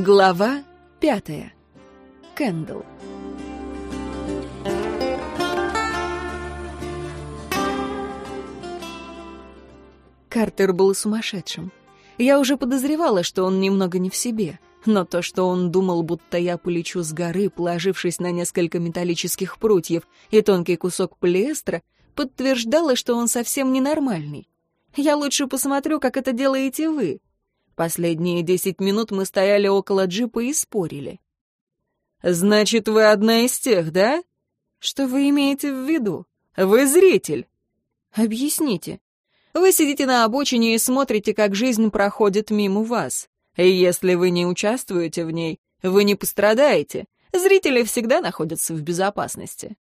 Глава пятая. Кэндл. Картер был сумасшедшим. Я уже подозревала, что он немного не в себе, но то, что он думал, будто я полечу с горы, положившись на несколько металлических прутьев и тонкий кусок полиэстера, подтверждало, что он совсем ненормальный. Я лучше посмотрю, как это делаете вы. Последние десять минут мы стояли около джипа и спорили. «Значит, вы одна из тех, да? Что вы имеете в виду? Вы зритель?» «Объясните. Вы сидите на обочине и смотрите, как жизнь проходит мимо вас. И если вы не участвуете в ней, вы не пострадаете. Зрители всегда находятся в безопасности.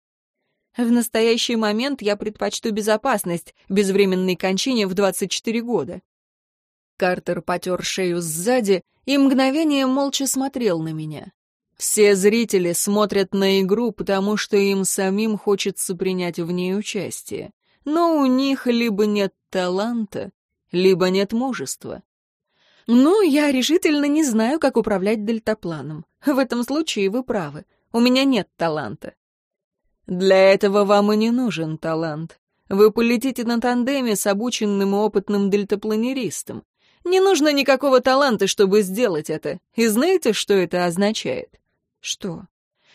В настоящий момент я предпочту безопасность безвременной кончине в 24 года. Картер потер шею сзади и мгновение молча смотрел на меня. Все зрители смотрят на игру, потому что им самим хочется принять в ней участие. Но у них либо нет таланта, либо нет мужества. Ну, я решительно не знаю, как управлять дельтапланом. В этом случае вы правы. У меня нет таланта. Для этого вам и не нужен талант. Вы полетите на тандеме с обученным и опытным дельтапланеристом. Не нужно никакого таланта, чтобы сделать это. И знаете, что это означает? Что?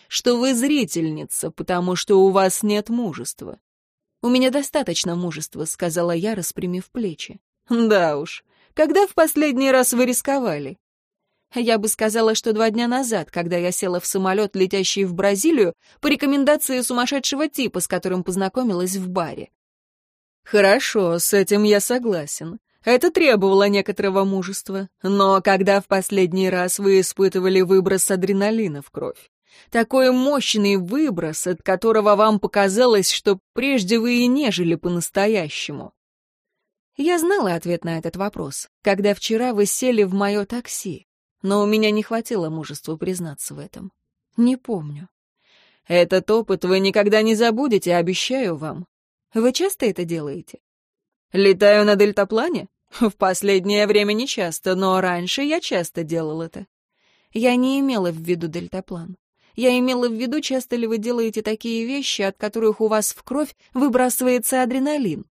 Что вы зрительница, потому что у вас нет мужества. У меня достаточно мужества, сказала я, распрямив плечи. Да уж. Когда в последний раз вы рисковали? Я бы сказала, что два дня назад, когда я села в самолет, летящий в Бразилию, по рекомендации сумасшедшего типа, с которым познакомилась в баре. Хорошо, с этим я согласен. Это требовало некоторого мужества. Но когда в последний раз вы испытывали выброс адреналина в кровь? Такой мощный выброс, от которого вам показалось, что прежде вы и не жили по-настоящему. Я знала ответ на этот вопрос, когда вчера вы сели в мое такси, но у меня не хватило мужества признаться в этом. Не помню. Этот опыт вы никогда не забудете, обещаю вам. Вы часто это делаете? Летаю на дельтаплане? В последнее время не часто, но раньше я часто делал это. Я не имела в виду дельтаплан. Я имела в виду, часто ли вы делаете такие вещи, от которых у вас в кровь выбрасывается адреналин.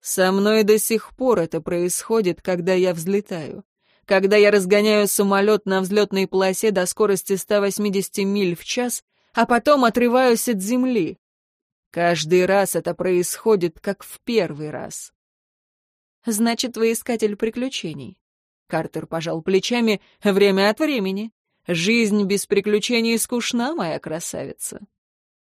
Со мной до сих пор это происходит, когда я взлетаю. Когда я разгоняю самолет на взлетной полосе до скорости 180 миль в час, а потом отрываюсь от земли. Каждый раз это происходит, как в первый раз. Значит, вы искатель приключений. Картер пожал плечами время от времени. Жизнь без приключений скучна, моя красавица.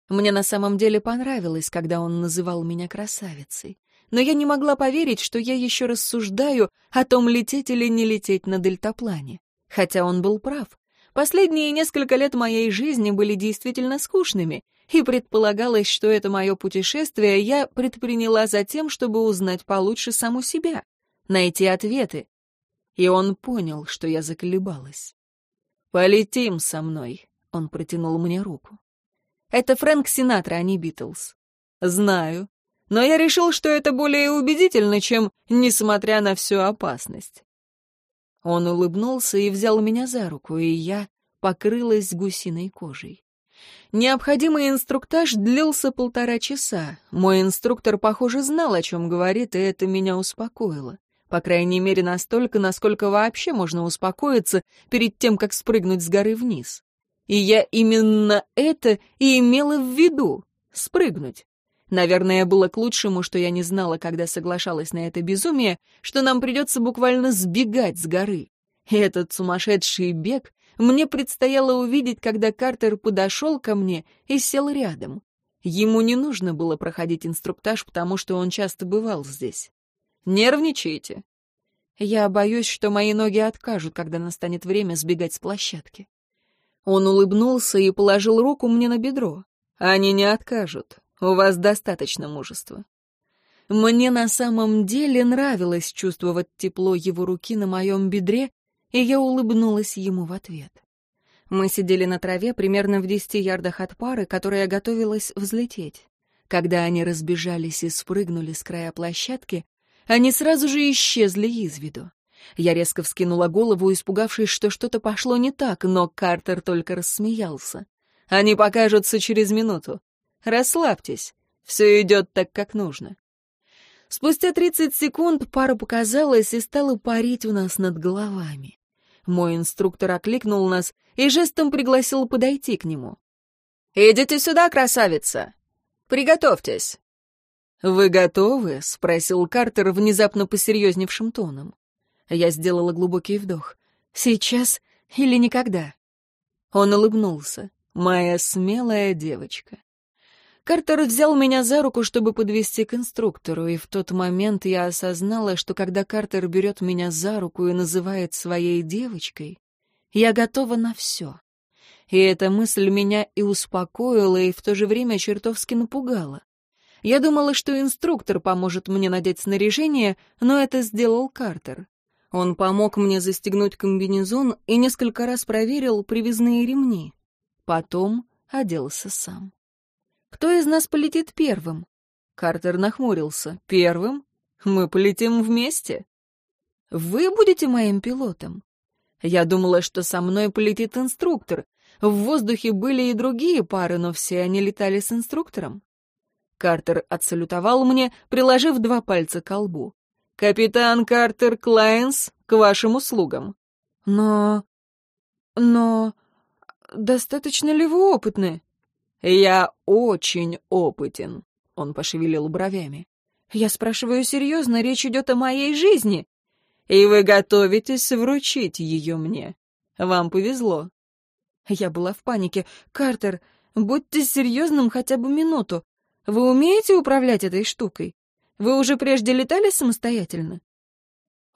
Мне на самом деле понравилось, когда он называл меня красавицей. Но я не могла поверить, что я еще рассуждаю о том, лететь или не лететь на дельтаплане. Хотя он был прав. Последние несколько лет моей жизни были действительно скучными, и предполагалось, что это мое путешествие я предприняла за тем, чтобы узнать получше саму себя, найти ответы. И он понял, что я заколебалась. «Полетим со мной», — он протянул мне руку. «Это Фрэнк Синатра, а не Битлз». «Знаю. Но я решил, что это более убедительно, чем «несмотря на всю опасность». Он улыбнулся и взял меня за руку, и я покрылась гусиной кожей. Необходимый инструктаж длился полтора часа. Мой инструктор, похоже, знал, о чем говорит, и это меня успокоило. По крайней мере, настолько, насколько вообще можно успокоиться перед тем, как спрыгнуть с горы вниз. И я именно это и имела в виду — спрыгнуть. Наверное, было к лучшему, что я не знала, когда соглашалась на это безумие, что нам придется буквально сбегать с горы. Этот сумасшедший бег мне предстояло увидеть, когда Картер подошел ко мне и сел рядом. Ему не нужно было проходить инструктаж, потому что он часто бывал здесь. Нервничаете? Я боюсь, что мои ноги откажут, когда настанет время сбегать с площадки. Он улыбнулся и положил руку мне на бедро. Они не откажут. У вас достаточно мужества. Мне на самом деле нравилось чувствовать тепло его руки на моем бедре и я улыбнулась ему в ответ. Мы сидели на траве примерно в десяти ярдах от пары, которая готовилась взлететь. Когда они разбежались и спрыгнули с края площадки, они сразу же исчезли из виду. Я резко вскинула голову, испугавшись, что что-то пошло не так, но Картер только рассмеялся. «Они покажутся через минуту. Расслабьтесь, все идет так, как нужно». Спустя тридцать секунд пара показалась и стала парить у нас над головами. Мой инструктор окликнул нас и жестом пригласил подойти к нему. «Идите сюда, красавица! Приготовьтесь!» «Вы готовы?» — спросил Картер внезапно посерьезневшим тоном. Я сделала глубокий вдох. «Сейчас или никогда?» Он улыбнулся. «Моя смелая девочка». Картер взял меня за руку, чтобы подвести к инструктору, и в тот момент я осознала, что когда Картер берет меня за руку и называет своей девочкой, я готова на все. И эта мысль меня и успокоила, и в то же время чертовски напугала. Я думала, что инструктор поможет мне надеть снаряжение, но это сделал Картер. Он помог мне застегнуть комбинезон и несколько раз проверил привязные ремни. Потом оделся сам. «Кто из нас полетит первым?» Картер нахмурился. «Первым? Мы полетим вместе?» «Вы будете моим пилотом?» Я думала, что со мной полетит инструктор. В воздухе были и другие пары, но все они летали с инструктором. Картер отсалютовал мне, приложив два пальца к лбу. «Капитан Картер Клайнс, к вашим услугам». «Но... но... достаточно ли вы опытны?» «Я очень опытен», — он пошевелил бровями. «Я спрашиваю серьезно, речь идет о моей жизни». «И вы готовитесь вручить ее мне. Вам повезло». Я была в панике. «Картер, будьте серьезным хотя бы минуту. Вы умеете управлять этой штукой? Вы уже прежде летали самостоятельно?»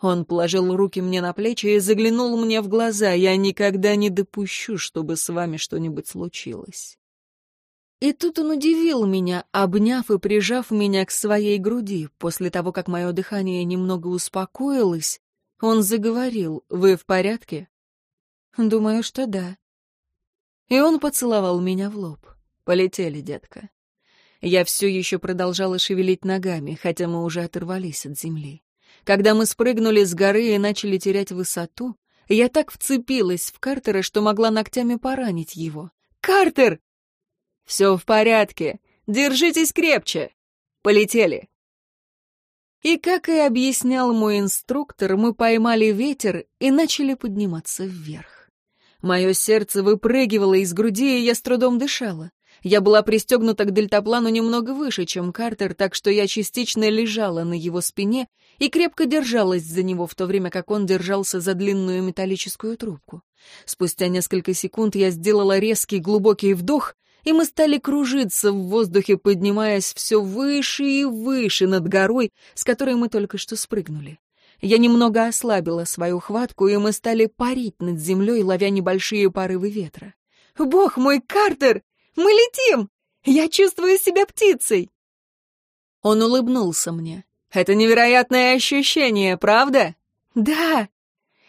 Он положил руки мне на плечи и заглянул мне в глаза. «Я никогда не допущу, чтобы с вами что-нибудь случилось». И тут он удивил меня, обняв и прижав меня к своей груди. После того, как мое дыхание немного успокоилось, он заговорил. «Вы в порядке?» «Думаю, что да». И он поцеловал меня в лоб. «Полетели, детка». Я все еще продолжала шевелить ногами, хотя мы уже оторвались от земли. Когда мы спрыгнули с горы и начали терять высоту, я так вцепилась в Картера, что могла ногтями поранить его. «Картер!» «Все в порядке. Держитесь крепче. Полетели». И, как и объяснял мой инструктор, мы поймали ветер и начали подниматься вверх. Мое сердце выпрыгивало из груди, и я с трудом дышала. Я была пристегнута к дельтаплану немного выше, чем Картер, так что я частично лежала на его спине и крепко держалась за него, в то время как он держался за длинную металлическую трубку. Спустя несколько секунд я сделала резкий глубокий вдох, и мы стали кружиться в воздухе, поднимаясь все выше и выше над горой, с которой мы только что спрыгнули. Я немного ослабила свою хватку, и мы стали парить над землей, ловя небольшие порывы ветра. «Бог мой, Картер! Мы летим! Я чувствую себя птицей!» Он улыбнулся мне. «Это невероятное ощущение, правда?» «Да!»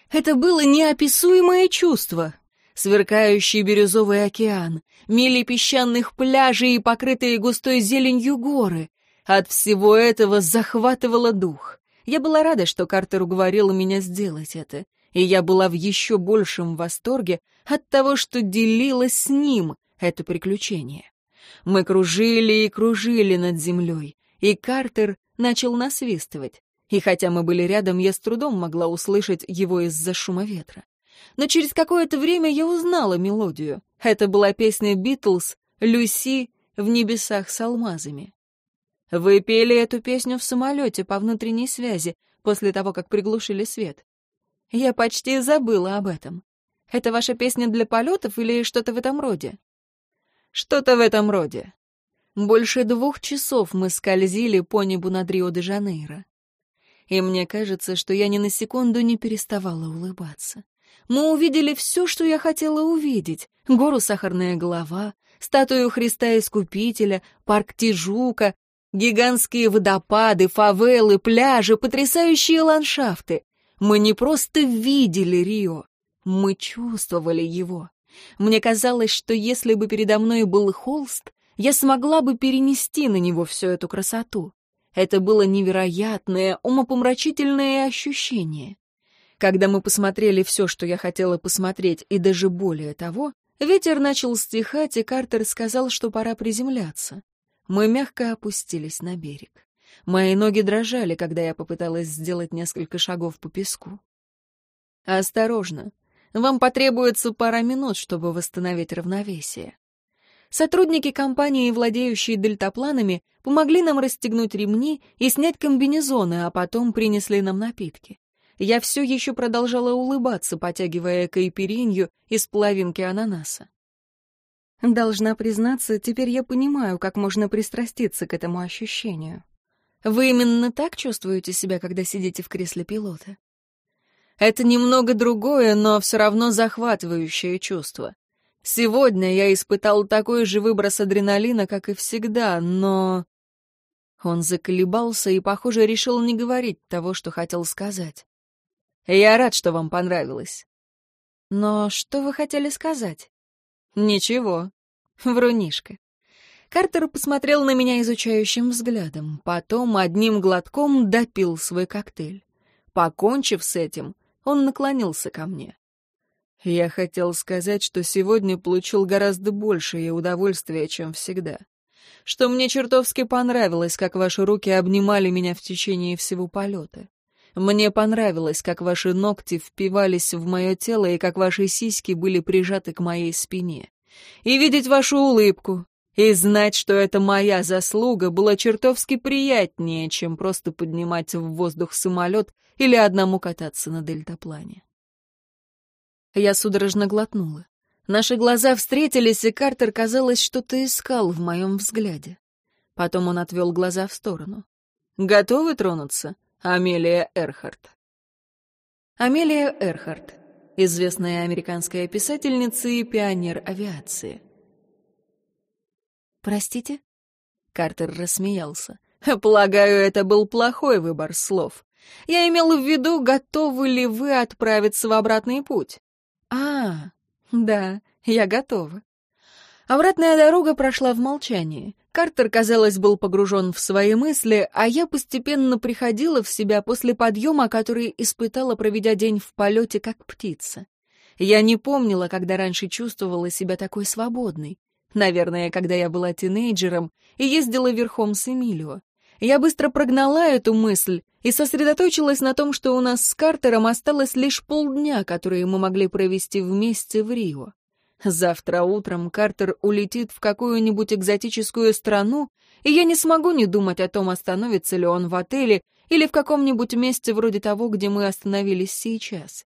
Это было неописуемое чувство. Сверкающий бирюзовый океан, мили песчаных пляжей и покрытые густой зеленью горы. От всего этого захватывало дух. Я была рада, что Картер уговорил меня сделать это, и я была в еще большем восторге от того, что делилась с ним это приключение. Мы кружили и кружили над землей, и Картер начал насвистывать. И хотя мы были рядом, я с трудом могла услышать его из-за шума ветра. Но через какое-то время я узнала мелодию. Это была песня «Битлз» «Люси в небесах с алмазами». Вы пели эту песню в самолете по внутренней связи после того, как приглушили свет. Я почти забыла об этом. Это ваша песня для полетов или что-то в этом роде? Что-то в этом роде. Больше двух часов мы скользили по небу над Рио-де-Жанейро. И мне кажется, что я ни на секунду не переставала улыбаться. Мы увидели все, что я хотела увидеть. Гору Сахарная голова, статую Христа Искупителя, парк Тижука, гигантские водопады, фавелы, пляжи, потрясающие ландшафты. Мы не просто видели Рио, мы чувствовали его. Мне казалось, что если бы передо мной был холст, я смогла бы перенести на него всю эту красоту. Это было невероятное, умопомрачительное ощущение. Когда мы посмотрели все, что я хотела посмотреть, и даже более того, ветер начал стихать, и Картер сказал, что пора приземляться. Мы мягко опустились на берег. Мои ноги дрожали, когда я попыталась сделать несколько шагов по песку. «Осторожно. Вам потребуется пара минут, чтобы восстановить равновесие». Сотрудники компании, владеющие дельтапланами, помогли нам расстегнуть ремни и снять комбинезоны, а потом принесли нам напитки. Я все еще продолжала улыбаться, потягивая кайперинью из половинки ананаса. Должна признаться, теперь я понимаю, как можно пристраститься к этому ощущению. Вы именно так чувствуете себя, когда сидите в кресле пилота? Это немного другое, но все равно захватывающее чувство. Сегодня я испытал такой же выброс адреналина, как и всегда, но... Он заколебался и, похоже, решил не говорить того, что хотел сказать. Я рад, что вам понравилось. Но что вы хотели сказать? Ничего. Врунишка. Картер посмотрел на меня изучающим взглядом, потом одним глотком допил свой коктейль. Покончив с этим, он наклонился ко мне. Я хотел сказать, что сегодня получил гораздо большее удовольствие, чем всегда. Что мне чертовски понравилось, как ваши руки обнимали меня в течение всего полета. Мне понравилось, как ваши ногти впивались в мое тело и как ваши сиськи были прижаты к моей спине. И видеть вашу улыбку, и знать, что это моя заслуга, было чертовски приятнее, чем просто поднимать в воздух самолет или одному кататься на дельтаплане. Я судорожно глотнула. Наши глаза встретились, и Картер, казалось, что-то искал в моем взгляде. Потом он отвел глаза в сторону. «Готовы тронуться?» Амелия Эрхарт. Амелия Эрхарт, известная американская писательница и пионер авиации. «Простите?» Картер рассмеялся. «Полагаю, это был плохой выбор слов. Я имел в виду, готовы ли вы отправиться в обратный путь?» «А, да, я готова». Обратная дорога прошла в молчании. Картер, казалось, был погружен в свои мысли, а я постепенно приходила в себя после подъема, который испытала, проведя день в полете, как птица. Я не помнила, когда раньше чувствовала себя такой свободной. Наверное, когда я была тинейджером и ездила верхом с Эмилио. Я быстро прогнала эту мысль и сосредоточилась на том, что у нас с Картером осталось лишь полдня, которые мы могли провести вместе в Рио. Завтра утром Картер улетит в какую-нибудь экзотическую страну, и я не смогу не думать о том, остановится ли он в отеле или в каком-нибудь месте вроде того, где мы остановились сейчас.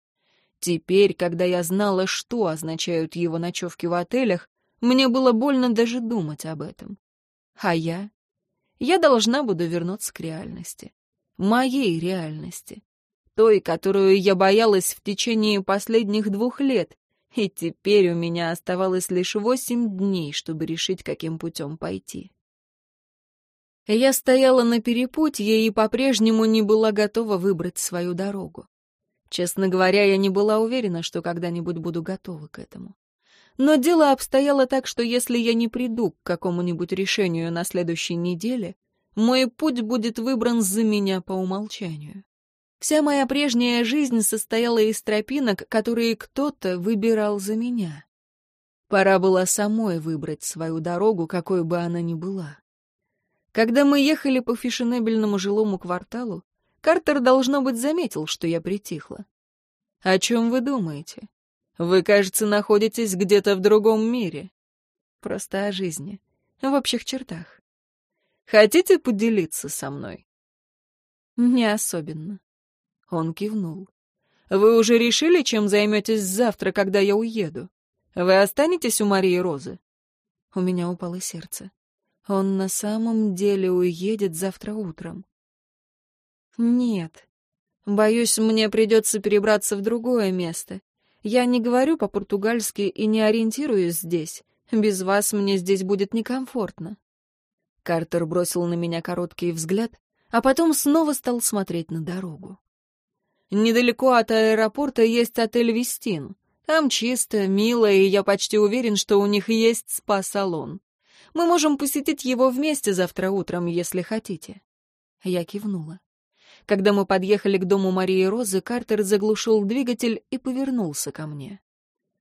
Теперь, когда я знала, что означают его ночевки в отелях, мне было больно даже думать об этом. А я? Я должна буду вернуться к реальности. Моей реальности. Той, которую я боялась в течение последних двух лет, и теперь у меня оставалось лишь восемь дней, чтобы решить, каким путем пойти. Я стояла на перепутье и по-прежнему не была готова выбрать свою дорогу. Честно говоря, я не была уверена, что когда-нибудь буду готова к этому. Но дело обстояло так, что если я не приду к какому-нибудь решению на следующей неделе, мой путь будет выбран за меня по умолчанию. Вся моя прежняя жизнь состояла из тропинок, которые кто-то выбирал за меня. Пора было самой выбрать свою дорогу, какой бы она ни была. Когда мы ехали по фешенебельному жилому кварталу, Картер, должно быть, заметил, что я притихла. «О чем вы думаете? Вы, кажется, находитесь где-то в другом мире. Просто о жизни, в общих чертах. Хотите поделиться со мной?» «Не особенно». Он кивнул. «Вы уже решили, чем займетесь завтра, когда я уеду? Вы останетесь у Марии Розы?» У меня упало сердце. Он на самом деле уедет завтра утром. «Нет. Боюсь, мне придется перебраться в другое место. Я не говорю по-португальски и не ориентируюсь здесь. Без вас мне здесь будет некомфортно». Картер бросил на меня короткий взгляд, а потом снова стал смотреть на дорогу. Недалеко от аэропорта есть отель «Вестин». Там чисто, мило, и я почти уверен, что у них есть спа-салон. Мы можем посетить его вместе завтра утром, если хотите». Я кивнула. Когда мы подъехали к дому Марии Розы, Картер заглушил двигатель и повернулся ко мне.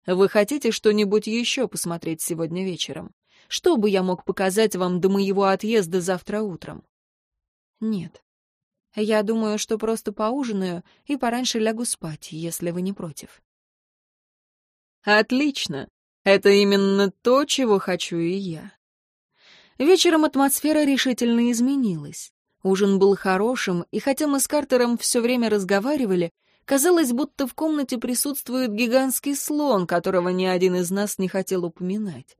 «Вы хотите что-нибудь еще посмотреть сегодня вечером? Что бы я мог показать вам до моего отъезда завтра утром?» «Нет. Я думаю, что просто поужинаю и пораньше лягу спать, если вы не против». «Отлично. Это именно то, чего хочу и я». Вечером атмосфера решительно изменилась. Ужин был хорошим, и хотя мы с Картером все время разговаривали, казалось, будто в комнате присутствует гигантский слон, которого ни один из нас не хотел упоминать.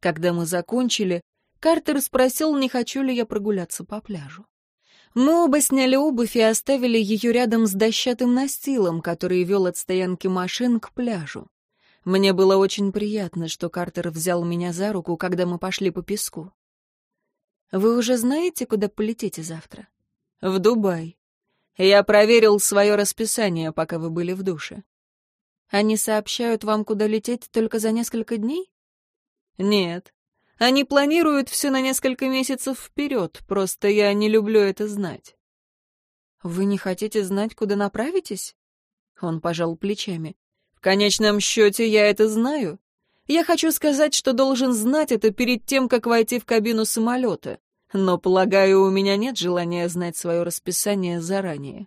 Когда мы закончили, Картер спросил, не хочу ли я прогуляться по пляжу. Мы оба сняли обувь и оставили ее рядом с дощатым настилом, который вел от стоянки машин к пляжу. Мне было очень приятно, что Картер взял меня за руку, когда мы пошли по песку. Вы уже знаете, куда полетите завтра? В Дубай. Я проверил свое расписание, пока вы были в душе. Они сообщают вам, куда лететь только за несколько дней? Нет. Они планируют все на несколько месяцев вперед, просто я не люблю это знать. Вы не хотите знать, куда направитесь? Он пожал плечами. В конечном счете я это знаю. Я хочу сказать, что должен знать это перед тем, как войти в кабину самолета. Но, полагаю, у меня нет желания знать свое расписание заранее.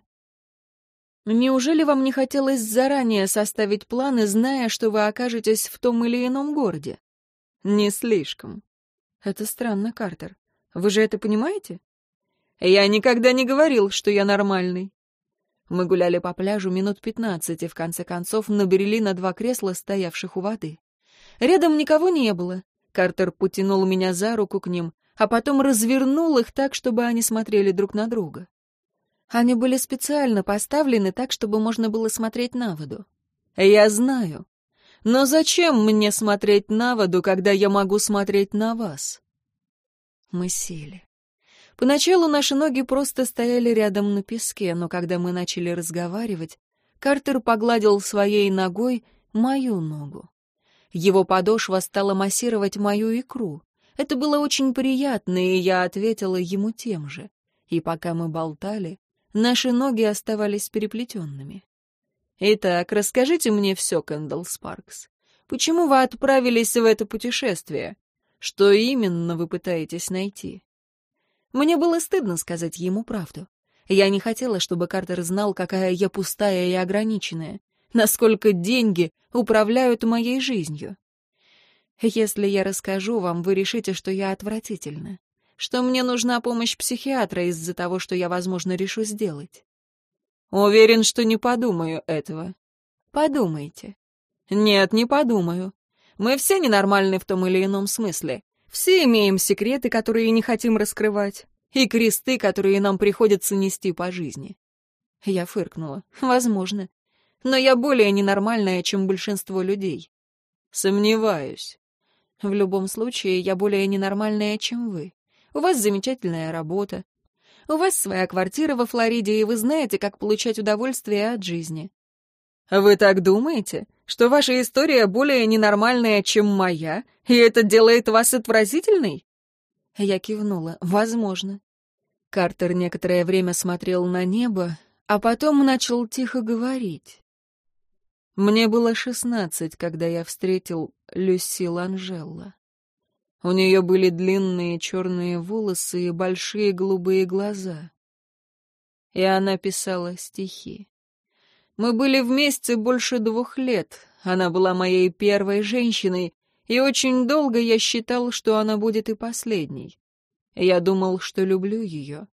Неужели вам не хотелось заранее составить планы, зная, что вы окажетесь в том или ином городе? Не слишком. Это странно, Картер. Вы же это понимаете? Я никогда не говорил, что я нормальный. Мы гуляли по пляжу минут пятнадцать и, в конце концов, набрели на два кресла, стоявших у воды. Рядом никого не было. Картер потянул меня за руку к ним, а потом развернул их так, чтобы они смотрели друг на друга. Они были специально поставлены так, чтобы можно было смотреть на воду. Я знаю. Но зачем мне смотреть на воду, когда я могу смотреть на вас? Мы сели. Поначалу наши ноги просто стояли рядом на песке, но когда мы начали разговаривать, Картер погладил своей ногой мою ногу. Его подошва стала массировать мою икру. Это было очень приятно, и я ответила ему тем же. И пока мы болтали, наши ноги оставались переплетенными. «Итак, расскажите мне все, Кэндалл Спаркс. Почему вы отправились в это путешествие? Что именно вы пытаетесь найти?» Мне было стыдно сказать ему правду. Я не хотела, чтобы Картер знал, какая я пустая и ограниченная насколько деньги управляют моей жизнью. Если я расскажу вам, вы решите, что я отвратительна, что мне нужна помощь психиатра из-за того, что я, возможно, решу сделать. Уверен, что не подумаю этого. Подумайте. Нет, не подумаю. Мы все ненормальны в том или ином смысле. Все имеем секреты, которые не хотим раскрывать, и кресты, которые нам приходится нести по жизни. Я фыркнула. Возможно но я более ненормальная, чем большинство людей. Сомневаюсь. В любом случае, я более ненормальная, чем вы. У вас замечательная работа. У вас своя квартира во Флориде, и вы знаете, как получать удовольствие от жизни. Вы так думаете, что ваша история более ненормальная, чем моя, и это делает вас отвратительной? Я кивнула. Возможно. Картер некоторое время смотрел на небо, а потом начал тихо говорить. Мне было шестнадцать, когда я встретил Люси Ланжелла. У нее были длинные черные волосы и большие голубые глаза. И она писала стихи. Мы были вместе больше двух лет. Она была моей первой женщиной, и очень долго я считал, что она будет и последней. Я думал, что люблю ее.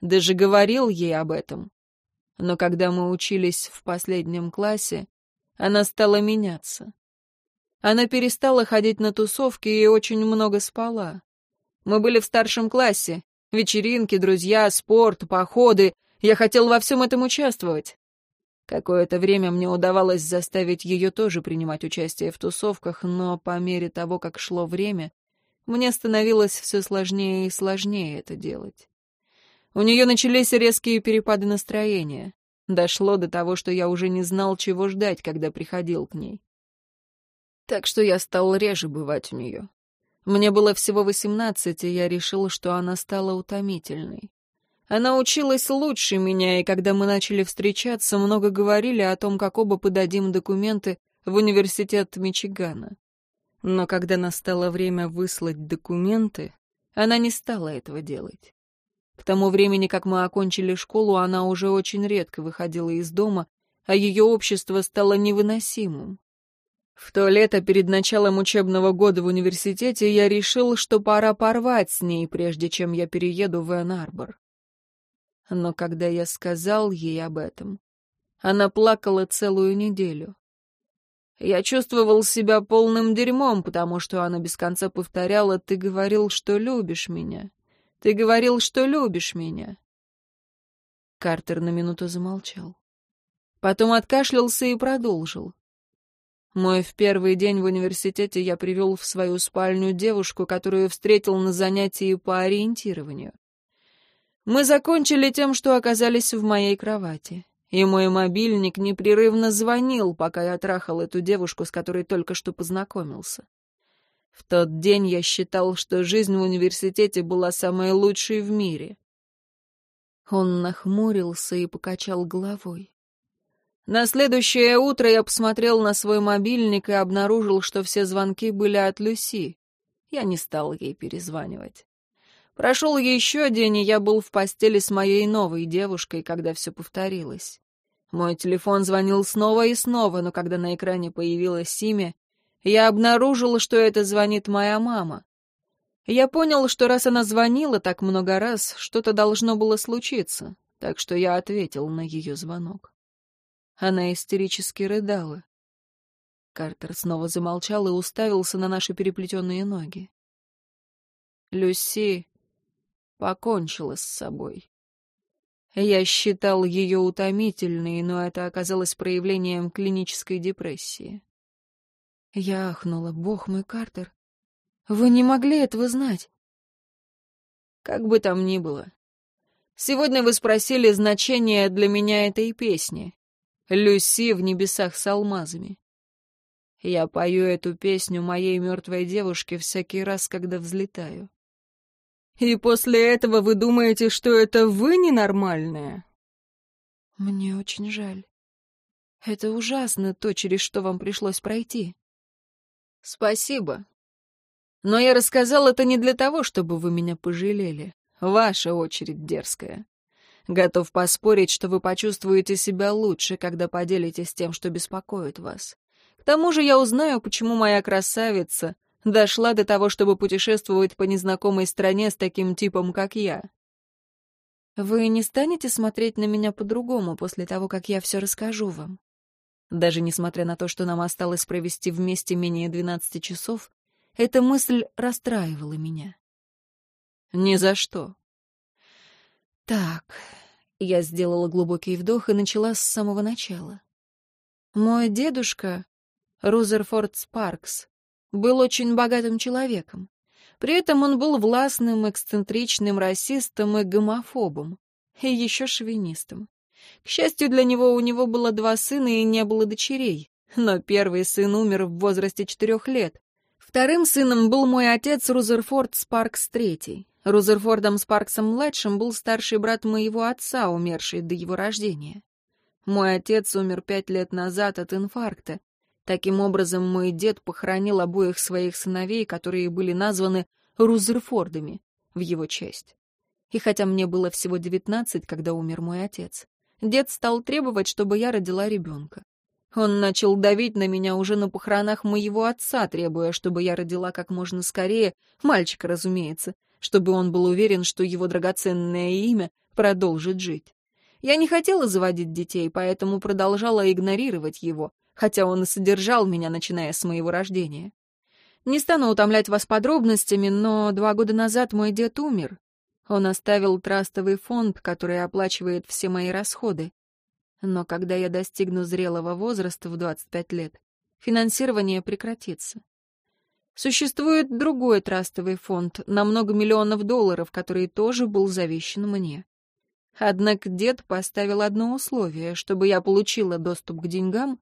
Даже говорил ей об этом. Но когда мы учились в последнем классе, она стала меняться. Она перестала ходить на тусовки и очень много спала. Мы были в старшем классе. Вечеринки, друзья, спорт, походы. Я хотел во всем этом участвовать. Какое-то время мне удавалось заставить ее тоже принимать участие в тусовках, но по мере того, как шло время, мне становилось все сложнее и сложнее это делать. У нее начались резкие перепады настроения. Дошло до того, что я уже не знал, чего ждать, когда приходил к ней. Так что я стал реже бывать у нее. Мне было всего восемнадцать, и я решил, что она стала утомительной. Она училась лучше меня, и когда мы начали встречаться, много говорили о том, как оба подадим документы в университет Мичигана. Но когда настало время выслать документы, она не стала этого делать. К тому времени, как мы окончили школу, она уже очень редко выходила из дома, а ее общество стало невыносимым. В то лето перед началом учебного года в университете я решил, что пора порвать с ней, прежде чем я перееду в Энн-Арбор. Но когда я сказал ей об этом, она плакала целую неделю. Я чувствовал себя полным дерьмом, потому что она без конца повторяла «Ты говорил, что любишь меня. Ты говорил, что любишь меня». Картер на минуту замолчал. Потом откашлялся и продолжил. Мой в первый день в университете я привел в свою спальню девушку, которую встретил на занятии по ориентированию. Мы закончили тем, что оказались в моей кровати. И мой мобильник непрерывно звонил, пока я трахал эту девушку, с которой только что познакомился. В тот день я считал, что жизнь в университете была самой лучшей в мире. Он нахмурился и покачал головой. На следующее утро я посмотрел на свой мобильник и обнаружил, что все звонки были от Люси. Я не стал ей перезванивать. Прошел еще день, и я был в постели с моей новой девушкой, когда все повторилось. Мой телефон звонил снова и снова, но когда на экране появилось имя, я обнаружил, что это звонит моя мама. Я понял, что раз она звонила так много раз, что-то должно было случиться, так что я ответил на ее звонок. Она истерически рыдала. Картер снова замолчал и уставился на наши переплетенные ноги. Люси покончила с собой. Я считал ее утомительной, но это оказалось проявлением клинической депрессии. Я ахнула. «Бог мой, Картер, вы не могли этого знать?» Как бы там ни было. Сегодня вы спросили значение для меня этой песни. «Люси в небесах с алмазами». Я пою эту песню моей мертвой девушке всякий раз, когда взлетаю. И после этого вы думаете, что это вы ненормальная? Мне очень жаль. Это ужасно, то, через что вам пришлось пройти. Спасибо. Но я рассказал это не для того, чтобы вы меня пожалели. Ваша очередь дерзкая. Готов поспорить, что вы почувствуете себя лучше, когда поделитесь тем, что беспокоит вас. К тому же я узнаю, почему моя красавица дошла до того, чтобы путешествовать по незнакомой стране с таким типом, как я. Вы не станете смотреть на меня по-другому после того, как я все расскажу вам? Даже несмотря на то, что нам осталось провести вместе менее двенадцати часов, эта мысль расстраивала меня. Ни за что. Так, я сделала глубокий вдох и начала с самого начала. Мой дедушка, Рузерфорд Спаркс, был очень богатым человеком. При этом он был властным, эксцентричным расистом и гомофобом, и еще шовинистом. К счастью для него, у него было два сына и не было дочерей, но первый сын умер в возрасте четырех лет. Вторым сыном был мой отец Рузерфорд Спаркс III. Рузерфордом Спарксом-младшим был старший брат моего отца, умерший до его рождения. Мой отец умер пять лет назад от инфаркта, Таким образом, мой дед похоронил обоих своих сыновей, которые были названы Рузерфордами в его честь. И хотя мне было всего девятнадцать, когда умер мой отец, дед стал требовать, чтобы я родила ребенка. Он начал давить на меня уже на похоронах моего отца, требуя, чтобы я родила как можно скорее, мальчика, разумеется, чтобы он был уверен, что его драгоценное имя продолжит жить. Я не хотела заводить детей, поэтому продолжала игнорировать его, хотя он и содержал меня, начиная с моего рождения. Не стану утомлять вас подробностями, но два года назад мой дед умер. Он оставил трастовый фонд, который оплачивает все мои расходы. Но когда я достигну зрелого возраста в 25 лет, финансирование прекратится. Существует другой трастовый фонд на много миллионов долларов, который тоже был завещен мне. Однако дед поставил одно условие, чтобы я получила доступ к деньгам,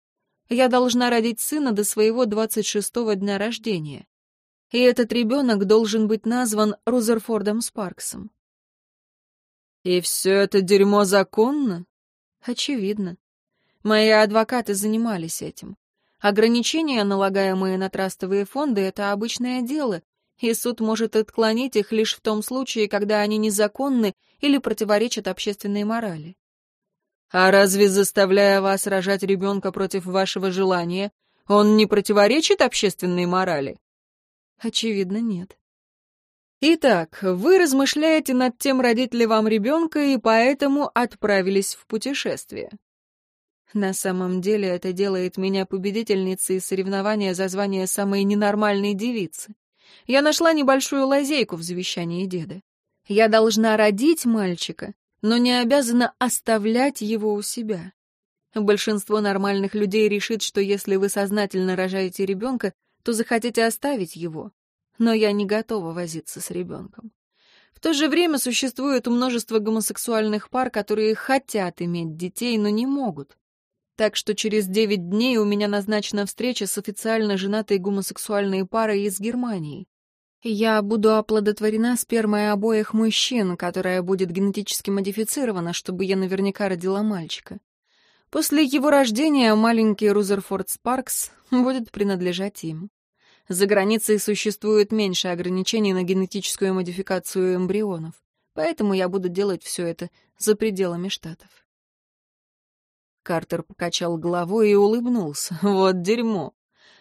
я должна родить сына до своего 26-го дня рождения. И этот ребенок должен быть назван Рузерфордом Спарксом. «И все это дерьмо законно?» «Очевидно. Мои адвокаты занимались этим. Ограничения, налагаемые на трастовые фонды, — это обычное дело, и суд может отклонить их лишь в том случае, когда они незаконны или противоречат общественной морали. А разве, заставляя вас рожать ребенка против вашего желания, он не противоречит общественной морали? Очевидно, нет. Итак, вы размышляете над тем, родить ли вам ребенка, и поэтому отправились в путешествие. На самом деле это делает меня победительницей соревнования за звание самой ненормальной девицы. Я нашла небольшую лазейку в завещании деда. Я должна родить мальчика, но не обязана оставлять его у себя. Большинство нормальных людей решит, что если вы сознательно рожаете ребенка, то захотите оставить его. Но я не готова возиться с ребенком. В то же время существует множество гомосексуальных пар, которые хотят иметь детей, но не могут. Так что через девять дней у меня назначена встреча с официально женатой гомосексуальной парой из Германии. Я буду оплодотворена спермой обоих мужчин, которая будет генетически модифицирована, чтобы я наверняка родила мальчика. После его рождения маленький Рузерфорд Спаркс будет принадлежать им. За границей существует меньше ограничений на генетическую модификацию эмбрионов, поэтому я буду делать все это за пределами штатов. Картер покачал головой и улыбнулся. «Вот дерьмо.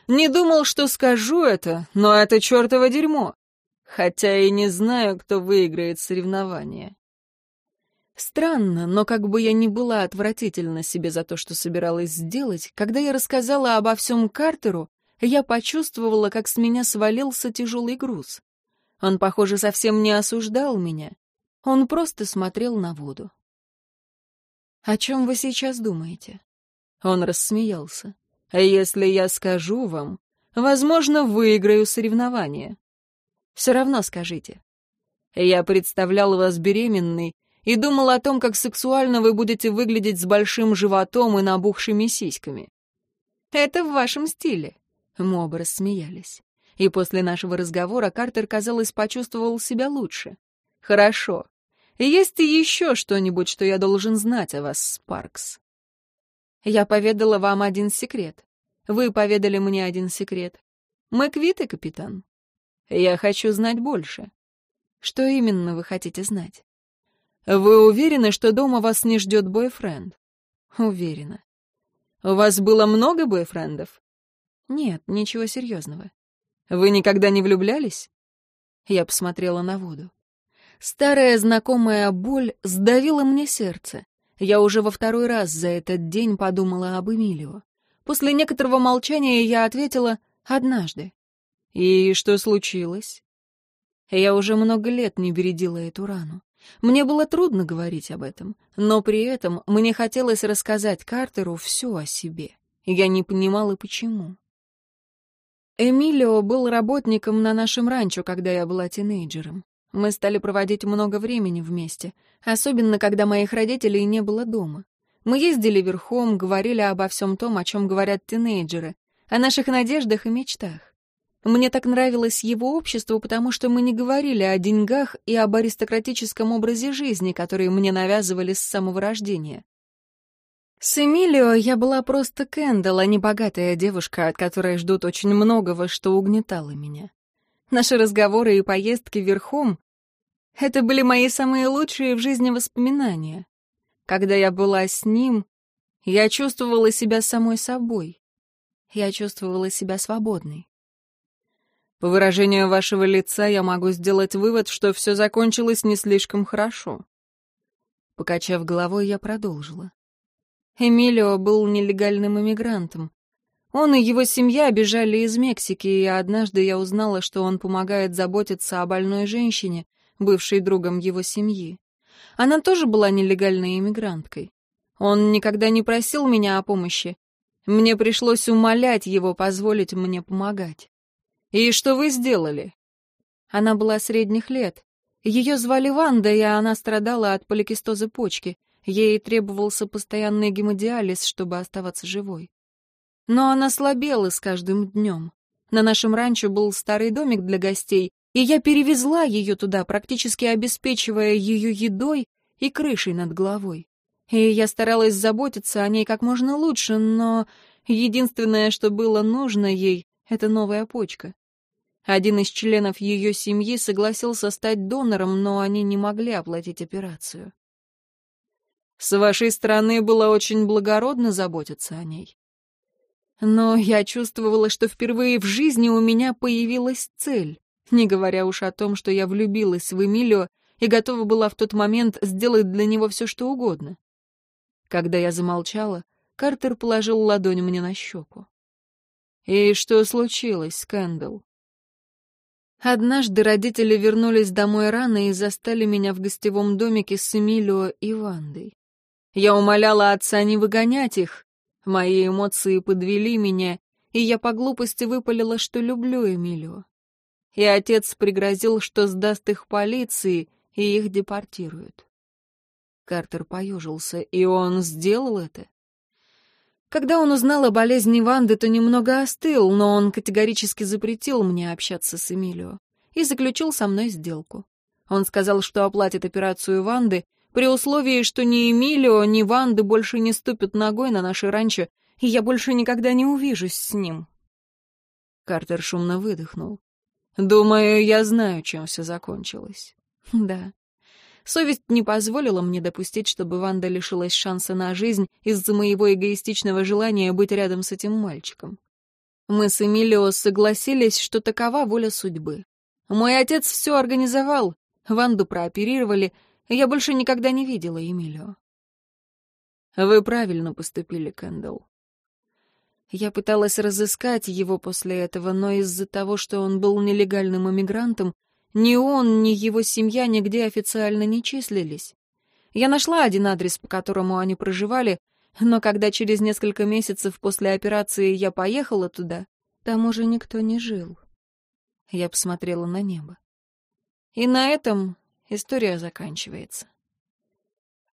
Не думал, что скажу это, но это чертово дерьмо. Хотя и не знаю, кто выиграет соревнование». Странно, но как бы я ни была отвратительна себе за то, что собиралась сделать, когда я рассказала обо всем Картеру, я почувствовала, как с меня свалился тяжелый груз. Он, похоже, совсем не осуждал меня. Он просто смотрел на воду. «О чем вы сейчас думаете?» Он рассмеялся. «А если я скажу вам, возможно, выиграю соревнование». «Все равно скажите». «Я представлял вас беременной и думал о том, как сексуально вы будете выглядеть с большим животом и набухшими сиськами». «Это в вашем стиле». Мы оба рассмеялись. И после нашего разговора Картер, казалось, почувствовал себя лучше. «Хорошо. Есть и еще что-нибудь, что я должен знать о вас, Спаркс?» «Я поведала вам один секрет. Вы поведали мне один секрет. Мы квиты, капитан?» «Я хочу знать больше». «Что именно вы хотите знать?» «Вы уверены, что дома вас не ждет бойфренд?» «Уверена». «У вас было много бойфрендов?» «Нет, ничего серьезного». «Вы никогда не влюблялись?» Я посмотрела на воду. Старая знакомая боль сдавила мне сердце. Я уже во второй раз за этот день подумала об Эмилио. После некоторого молчания я ответила «однажды». «И что случилось?» Я уже много лет не бередила эту рану. Мне было трудно говорить об этом, но при этом мне хотелось рассказать Картеру все о себе. Я не понимала, почему. Эмилио был работником на нашем ранчо, когда я была тинейджером. Мы стали проводить много времени вместе, особенно когда моих родителей не было дома. Мы ездили верхом, говорили обо всем том, о чем говорят тинейджеры, о наших надеждах и мечтах. Мне так нравилось его общество, потому что мы не говорили о деньгах и об аристократическом образе жизни, который мне навязывали с самого рождения. С Эмилио я была просто Кэндалл, а не богатая девушка, от которой ждут очень многого, что угнетало меня. Наши разговоры и поездки верхом — это были мои самые лучшие в жизни воспоминания. Когда я была с ним, я чувствовала себя самой собой. Я чувствовала себя свободной. По выражению вашего лица я могу сделать вывод, что все закончилось не слишком хорошо. Покачав головой, я продолжила. Эмилио был нелегальным иммигрантом. Он и его семья бежали из Мексики, и однажды я узнала, что он помогает заботиться о больной женщине, бывшей другом его семьи. Она тоже была нелегальной иммигранткой. Он никогда не просил меня о помощи. Мне пришлось умолять его позволить мне помогать. «И что вы сделали?» Она была средних лет. Ее звали Ванда, и она страдала от поликистоза почки. Ей требовался постоянный гемодиализ, чтобы оставаться живой. Но она слабела с каждым днем. На нашем ранчо был старый домик для гостей, и я перевезла ее туда, практически обеспечивая ее едой и крышей над головой. И я старалась заботиться о ней как можно лучше, но единственное, что было нужно ей, — это новая почка. Один из членов ее семьи согласился стать донором, но они не могли оплатить операцию. С вашей стороны было очень благородно заботиться о ней. Но я чувствовала, что впервые в жизни у меня появилась цель, не говоря уж о том, что я влюбилась в Эмилио и готова была в тот момент сделать для него все, что угодно. Когда я замолчала, Картер положил ладонь мне на щеку. «И что случилось, Кэндалл?» Однажды родители вернулись домой рано и застали меня в гостевом домике с Эмилио и Вандой. Я умоляла отца не выгонять их. Мои эмоции подвели меня, и я по глупости выпалила, что люблю Эмилио. И отец пригрозил, что сдаст их полиции, и их депортируют. Картер поежился, и он сделал это. Когда он узнал о болезни Ванды, то немного остыл, но он категорически запретил мне общаться с Эмилио и заключил со мной сделку. Он сказал, что оплатит операцию Ванды при условии, что ни Эмилио, ни Ванды больше не ступят ногой на наше ранчо, и я больше никогда не увижусь с ним. Картер шумно выдохнул. «Думаю, я знаю, чем все закончилось». «Да». Совесть не позволила мне допустить, чтобы Ванда лишилась шанса на жизнь из-за моего эгоистичного желания быть рядом с этим мальчиком. Мы с Эмилио согласились, что такова воля судьбы. Мой отец все организовал, Ванду прооперировали, я больше никогда не видела Эмилио. Вы правильно поступили, Кэндалл. Я пыталась разыскать его после этого, но из-за того, что он был нелегальным эмигрантом, ни он, ни его семья нигде официально не числились. Я нашла один адрес, по которому они проживали, но когда через несколько месяцев после операции я поехала туда, там уже никто не жил. Я посмотрела на небо. И на этом история заканчивается.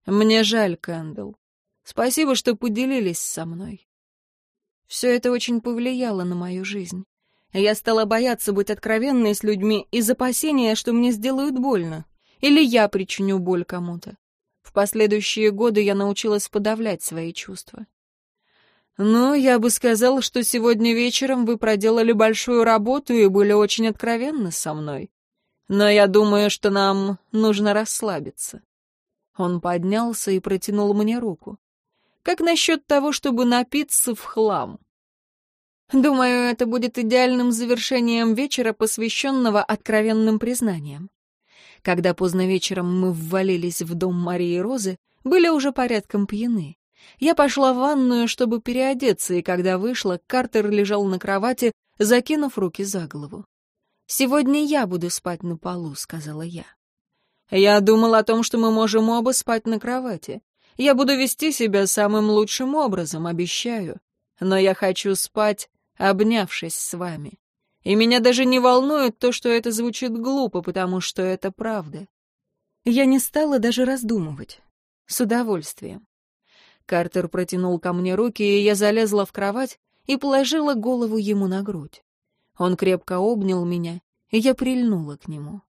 Мне жаль, Кэндл. Спасибо, что поделились со мной. Все это очень повлияло на мою жизнь. Я стала бояться быть откровенной с людьми из опасения, что мне сделают больно. Или я причиню боль кому-то. В последующие годы я научилась подавлять свои чувства. «Ну, я бы сказал, что сегодня вечером вы проделали большую работу и были очень откровенны со мной. Но я думаю, что нам нужно расслабиться». Он поднялся и протянул мне руку. «Как насчет того, чтобы напиться в хлам?» Думаю, это будет идеальным завершением вечера, посвященного откровенным признаниям. Когда поздно вечером мы ввалились в дом Марии Розы, были уже порядком пьяны. Я пошла в ванную, чтобы переодеться, и когда вышла, Картер лежал на кровати, закинув руки за голову. «Сегодня я буду спать на полу», — сказала я. «Я думал о том, что мы можем оба спать на кровати. Я буду вести себя самым лучшим образом, обещаю. Но я хочу спать обнявшись с вами. И меня даже не волнует то, что это звучит глупо, потому что это правда. Я не стала даже раздумывать. С удовольствием. Картер протянул ко мне руки, и я залезла в кровать и положила голову ему на грудь. Он крепко обнял меня, и я прильнула к нему.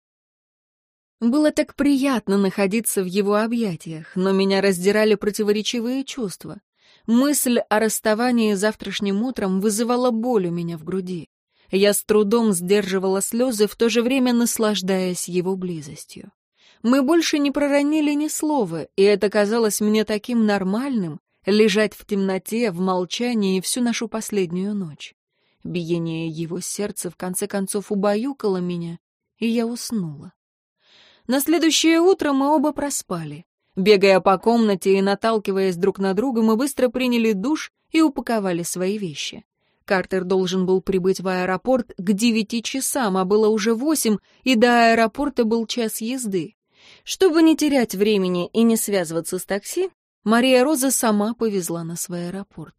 Было так приятно находиться в его объятиях, но меня раздирали противоречивые чувства. Мысль о расставании завтрашним утром вызывала боль у меня в груди. Я с трудом сдерживала слезы, в то же время наслаждаясь его близостью. Мы больше не проронили ни слова, и это казалось мне таким нормальным — лежать в темноте, в молчании всю нашу последнюю ночь. Биение его сердца в конце концов убаюкало меня, и я уснула. На следующее утро мы оба проспали. Бегая по комнате и наталкиваясь друг на друга, мы быстро приняли душ и упаковали свои вещи. Картер должен был прибыть в аэропорт к девяти часам, а было уже восемь, и до аэропорта был час езды. Чтобы не терять времени и не связываться с такси, Мария Роза сама повезла нас в аэропорт.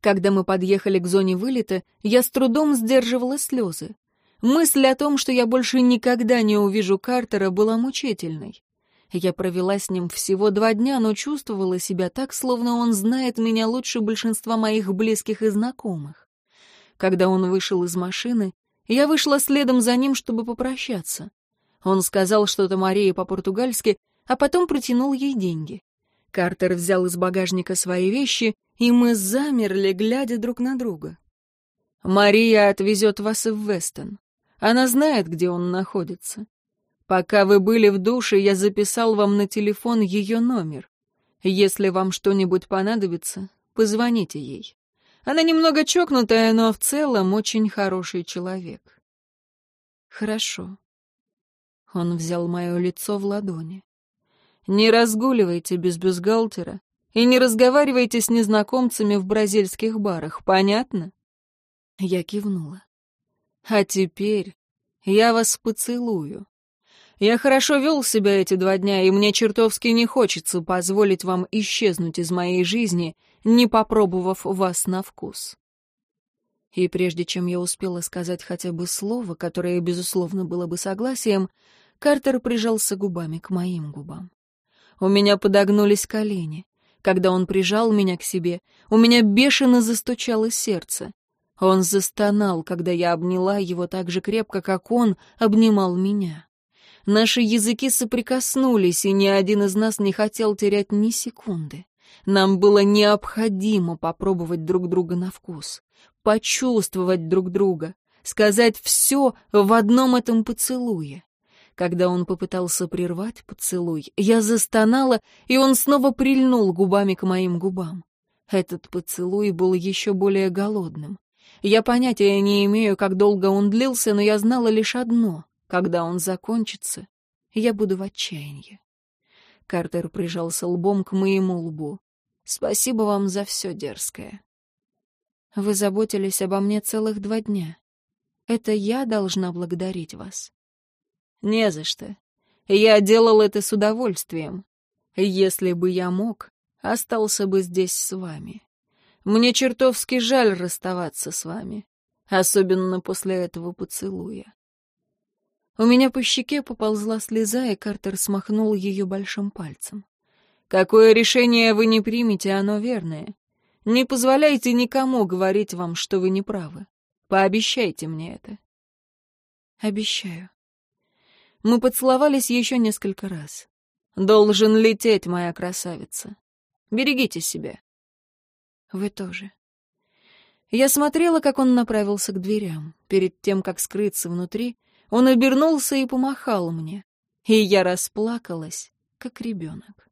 Когда мы подъехали к зоне вылета, я с трудом сдерживала слезы. Мысль о том, что я больше никогда не увижу Картера, была мучительной. Я провела с ним всего два дня, но чувствовала себя так, словно он знает меня лучше большинства моих близких и знакомых. Когда он вышел из машины, я вышла следом за ним, чтобы попрощаться. Он сказал что-то Марии по-португальски, а потом протянул ей деньги. Картер взял из багажника свои вещи, и мы замерли, глядя друг на друга. «Мария отвезет вас в Вестон. Она знает, где он находится. Пока вы были в душе, я записал вам на телефон ее номер. Если вам что-нибудь понадобится, позвоните ей. Она немного чокнутая, но в целом очень хороший человек». «Хорошо». Он взял мое лицо в ладони. Не разгуливайте без бюстгальтера и не разговаривайте с незнакомцами в бразильских барах, понятно? Я кивнула. А теперь я вас поцелую. Я хорошо вел себя эти два дня, и мне чертовски не хочется позволить вам исчезнуть из моей жизни, не попробовав вас на вкус. И прежде чем я успела сказать хотя бы слово, которое, безусловно, было бы согласием, Картер прижался губами к моим губам. У меня подогнулись колени. Когда он прижал меня к себе, у меня бешено застучало сердце. Он застонал, когда я обняла его так же крепко, как он обнимал меня. Наши языки соприкоснулись, и ни один из нас не хотел терять ни секунды. Нам было необходимо попробовать друг друга на вкус, почувствовать друг друга, сказать все в одном этом поцелуе. Когда он попытался прервать поцелуй, я застонала, и он снова прильнул губами к моим губам. Этот поцелуй был еще более голодным. Я понятия не имею, как долго он длился, но я знала лишь одно — когда он закончится, я буду в отчаянии. Картер прижался лбом к моему лбу. «Спасибо вам за все дерзкое. Вы заботились обо мне целых два дня. Это я должна благодарить вас. «Не за что. Я делал это с удовольствием. Если бы я мог, остался бы здесь с вами. Мне чертовски жаль расставаться с вами, особенно после этого поцелуя». У меня по щеке поползла слеза, и Картер смахнул ее большим пальцем. «Какое решение вы не примете, оно верное. Не позволяйте никому говорить вам, что вы не правы. Пообещайте мне это». «Обещаю». Мы поцеловались еще несколько раз. «Должен лететь, моя красавица. Берегите себя». «Вы тоже». Я смотрела, как он направился к дверям. Перед тем, как скрыться внутри, он обернулся и помахал мне. И я расплакалась, как ребенок.